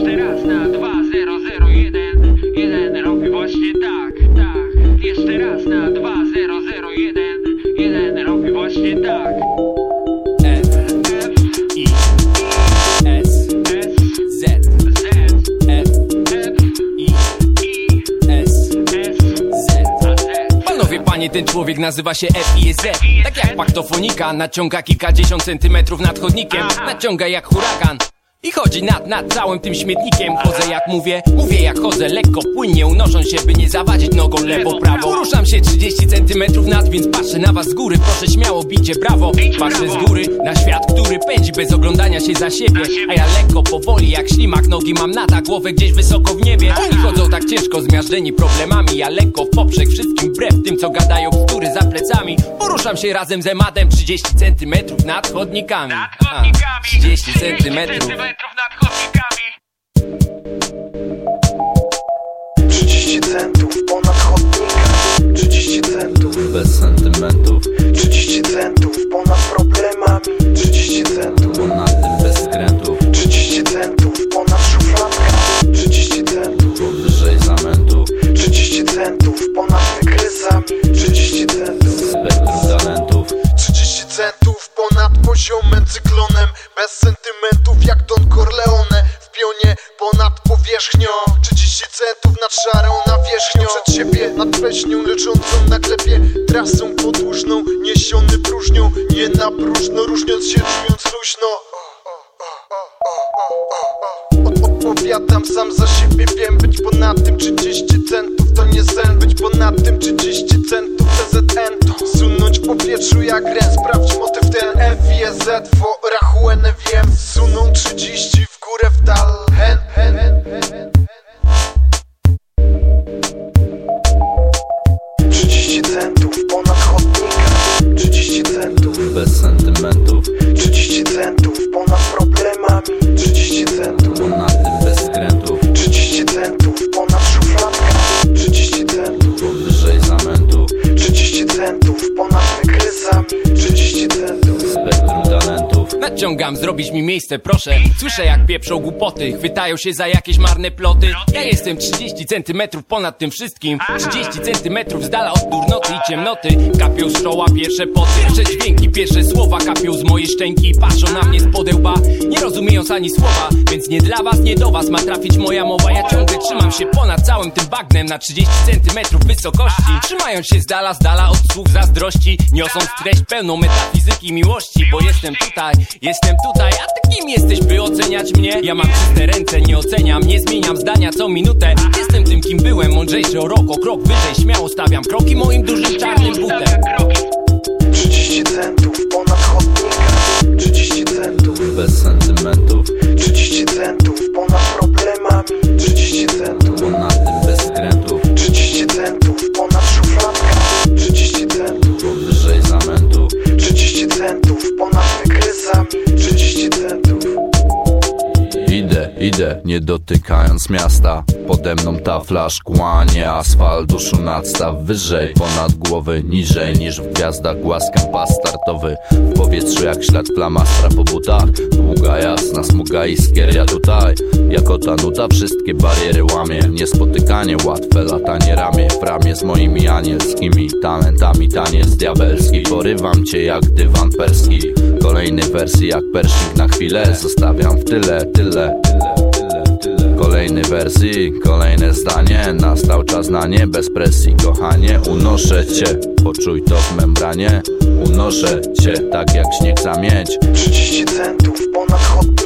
Jeszcze raz na dwa zero zero jeden jeden robi właśnie tak, tak. Jeszcze raz na dwa zero zero jeden jeden robi właśnie tak. F F I S S Z Z F F I I S S Z A Z. Panowie, panie, ten człowiek nazywa się FIZ Tak jak paktofonika Naciąga kilkadziesiąt centymetrów nad chodnikiem Naciąga jak huragan i chodzi nad, nad całym tym śmietnikiem. Chodzę jak mówię, mówię jak chodzę. Lekko, płynnie unosząc się, by nie zawadzić nogą. Lewo, prawo. Poruszam się 30 centymetrów nad, więc patrzę na was z góry. Proszę śmiało, bicie brawo. Patrzę z góry na świat, który pędzi bez oglądania się za siebie. A ja lekko, powoli jak ślimak. Nogi mam na tak, głowę gdzieś wysoko w niebie. Oni chodzą tak ciężko, zmiażdżeni problemami. Ja lekko w poprzek wszystkim wbrew tym, co gadają bzdury za plecami Poruszam się razem z emadem 30 centymetrów nad chodnikami. Nad A, chodnikami 30 centymetrów. centymetrów nad chodnikami. 30 centów ponad chodnikami 30 centów. Bez sentymentów. 30 centów ponad problemami. 30 centów. Ponad 30 centów ponad poziomem cyklonem Bez sentymentów jak Don Corleone W pionie ponad powierzchnią. 30 centów nad szarą nawierzchnią. Przed siebie nad pleśnią leżącą na klepie Trasą podłużną, niesiony próżnią Nie na próżno, różniąc się, czując luźno. Od- Odpowiadam sam za siebie, wiem być ponad tym 30 centów to nie sen Być ponad tym 30 centów Jak ren, sprawdź motyw ten FIZ w rachuenę wiem. Suną 30 w górę w dal Nadciągam, zrobić mi miejsce, proszę. Słyszę jak pieprzą głupoty Chwytają się za jakieś marne ploty. Ja jestem 30 centymetrów ponad tym wszystkim. 30 centymetrów z dala od durnoty i ciemnoty. Kapią z czoła pierwsze poty. Pierwsze dźwięki, pierwsze słowa kapią z mojej szczęki. Patrzą na mnie z podełba Nie rozumiejąc ani słowa. Więc nie dla was, nie do was ma trafić moja mowa. Ja ciągle trzymam się ponad całym tym bagnem Na 30 centymetrów wysokości. Trzymając się z dala, z dala od słów zazdrości. Niosąc treść pełną metafizyki miłości Bo jestem tutaj, jestem tutaj A ty kim jesteś, by oceniać mnie? Ja mam czyste ręce, nie oceniam Nie zmieniam zdania co minutę. Jestem tym kim byłem, mądrzejszy o rok O krok wyżej, śmiało stawiam kroki moim dużym czarnym butem. 30 centów ponad Idę, nie dotykając miasta. Pode mną tafla szkła, nie asfalt Uszu nadstaw wyżej, ponad głowy Niżej niż w gwiazdach głaskam pas startowy. W powietrzu jak ślad flamastra po butach. Długa jasna smuga iskier, ja tutaj Jako ta nuta wszystkie bariery łamie Niespotykanie łatwe, latanie ramię w ramię Z moimi anielskimi talentami Taniec diabelski, porywam cię jak dywan perski. Kolejny wersji jak pershing na chwilę. Zostawiam w tyle, tyle, tyle Kolejny wersji, kolejne zdanie Nastał czas na nie, bez presji kochanie Unoszę cię, poczuj to w membranie. Unoszę cię, tak jak śnieg zamieć. 30 centów ponad chodnikami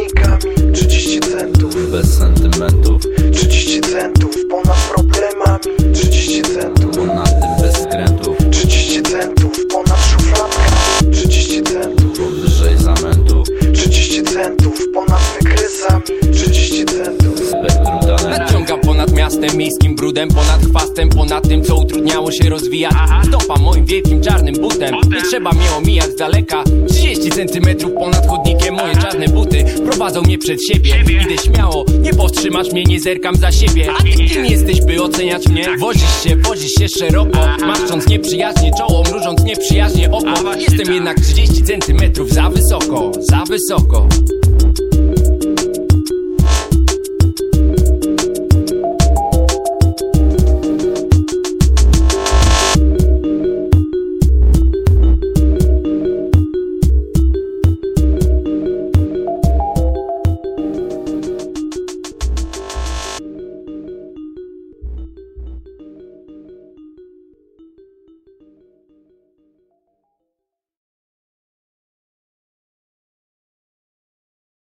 miastem, miejskim brudem Ponad chwastem, ponad tym co utrudniało się rozwijać Stopam moim wielkim czarnym butem. Nie trzeba mnie omijać z daleka. 30 centymetrów ponad chodnikiem Moje czarne buty prowadzą mnie przed siebie. Idę śmiało, nie powstrzymasz mnie, nie zerkam za siebie. A ty kim jesteś, by oceniać mnie? Wozisz się, wozisz się szeroko Marszcząc nieprzyjaźnie czoło, mrużąc nieprzyjaźnie oko. Jestem jednak 30 centymetrów za wysoko, za wysoko